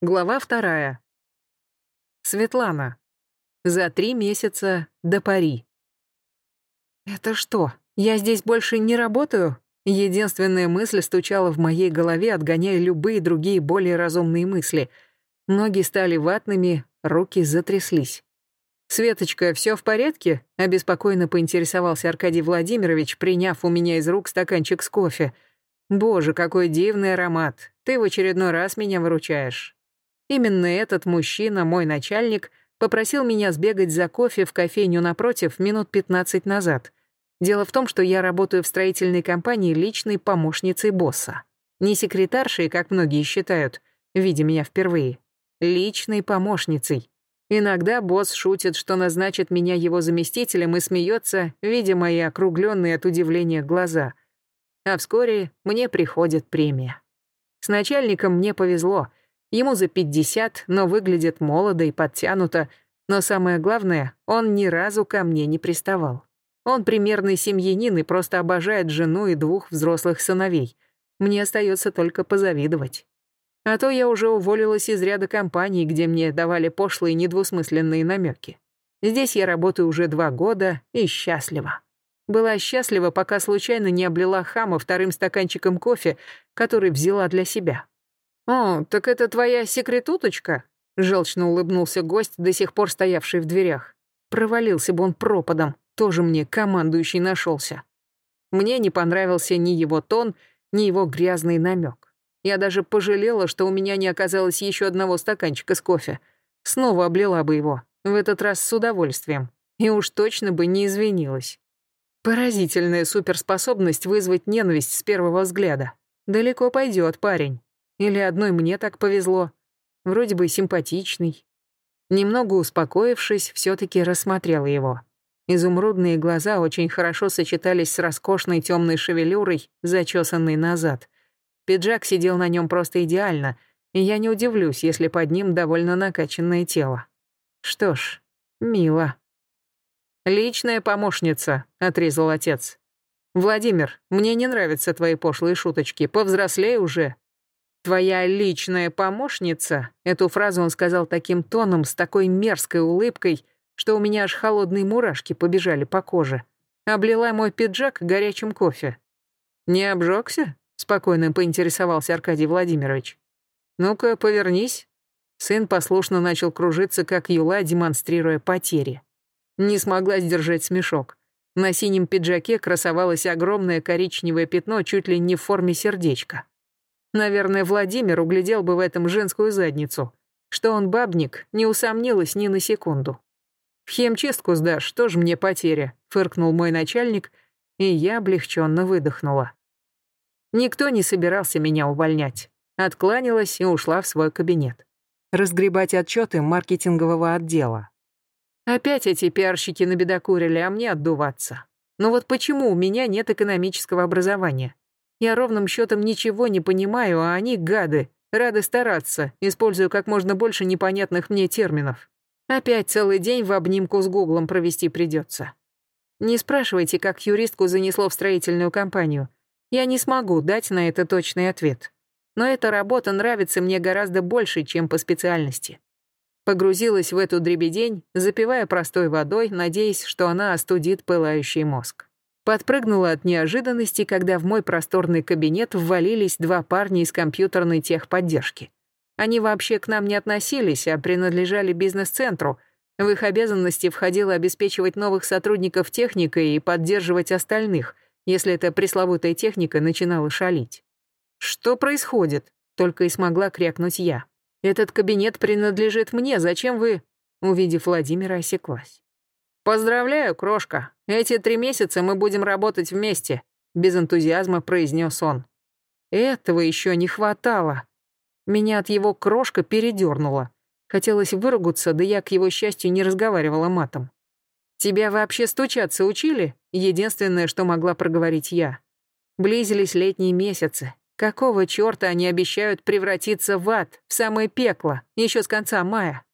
Глава вторая. Светлана. За три месяца до Пари. «Это что, я здесь больше не работаю?» Единственная мысль стучала в моей голове, отгоняя любые другие более разумные мысли. Ноги стали ватными, руки затряслись. «Светочка, все в порядке?» — обеспокоенно поинтересовался Аркадий Владимирович, приняв у меня из рук стаканчик с кофе. «Боже, какой дивный аромат! Ты в очередной раз меня выручаешь». Именно этот мужчина, мой начальник, попросил меня сбегать за кофе в кофейню напротив минут 15 назад. Дело в том, что я работаю в строительной компании личной помощницей босса. Не секретаршей, как многие считают, видя меня впервые. Личной помощницей. Иногда босс шутит, что назначит меня его заместителем и смеется, видя мои округленные от удивления глаза. А вскоре мне приходит премия. С начальником мне повезло — Ему за 50, но выглядит молодо и подтянуто. Но самое главное, он ни разу ко мне не приставал. Он примерный семьянин и просто обожает жену и двух взрослых сыновей. Мне остается только позавидовать. А то я уже уволилась из ряда компаний, где мне давали пошлые недвусмысленные намеки. Здесь я работаю уже два года и счастлива. Была счастлива, пока случайно не облила хама вторым стаканчиком кофе, который взяла для себя. «О, так это твоя секретуточка?» Желчно улыбнулся гость, до сих пор стоявший в дверях. Провалился бы он пропадом, тоже мне командующий нашелся. Мне не понравился ни его тон, ни его грязный намек. Я даже пожалела, что у меня не оказалось еще одного стаканчика с кофе. Снова облила бы его, в этот раз с удовольствием. И уж точно бы не извинилась. Поразительная суперспособность вызвать ненависть с первого взгляда. Далеко пойдет парень. Или одной мне так повезло. Вроде бы симпатичный. Немного успокоившись, все таки рассмотрела его. Изумрудные глаза очень хорошо сочетались с роскошной темной шевелюрой, зачесанной назад. Пиджак сидел на нем просто идеально, и я не удивлюсь, если под ним довольно накачанное тело. Что ж, мило. «Личная помощница», — отрезал отец. «Владимир, мне не нравятся твои пошлые шуточки, повзрослей уже, «Твоя личная помощница», эту фразу он сказал таким тоном, с такой мерзкой улыбкой, что у меня аж холодные мурашки побежали по коже. Облила мой пиджак горячим кофе. «Не обжегся?» — спокойно поинтересовался Аркадий Владимирович. «Ну-ка, повернись». Сын послушно начал кружиться, как юла, демонстрируя потери. Не смогла сдержать смешок. На синем пиджаке красовалось огромное коричневое пятно чуть ли не в форме сердечка. Наверное, Владимир углядел бы в этом женскую задницу. Что он бабник, не усомнилась ни на секунду. «В химчистку сдашь, тоже мне потеря», — фыркнул мой начальник, и я облегченно выдохнула. Никто не собирался меня увольнять. Откланялась и ушла в свой кабинет. Разгребать отчеты маркетингового отдела. Опять эти пиарщики набедокурили, а мне отдуваться. Но вот почему у меня нет экономического образования? Я ровным счетом ничего не понимаю, а они гады, рады стараться, используя как можно больше непонятных мне терминов. Опять целый день в обнимку с Гуглом провести придется. Не спрашивайте, как юристку занесло в строительную компанию. Я не смогу дать на это точный ответ. Но эта работа нравится мне гораздо больше, чем по специальности. Погрузилась в эту дребедень, запивая простой водой, надеясь, что она остудит пылающий мозг. Подпрыгнула от неожиданности, когда в мой просторный кабинет ввалились два парня из компьютерной техподдержки. Они вообще к нам не относились, а принадлежали бизнес-центру. В их обязанности входило обеспечивать новых сотрудников техникой и поддерживать остальных, если эта пресловутая техника начинала шалить. «Что происходит?» — только и смогла крякнуть я. «Этот кабинет принадлежит мне, зачем вы...» Увидев Владимира, осеклась. «Поздравляю, крошка. Эти три месяца мы будем работать вместе», — без энтузиазма произнес он. Этого еще не хватало. Меня от его крошка передернуло. Хотелось выругаться, да я, к его счастью, не разговаривала матом. «Тебя вообще стучаться учили?» Единственное, что могла проговорить я. Близились летние месяцы. Какого чёрта они обещают превратиться в ад, в самое пекло, еще с конца мая?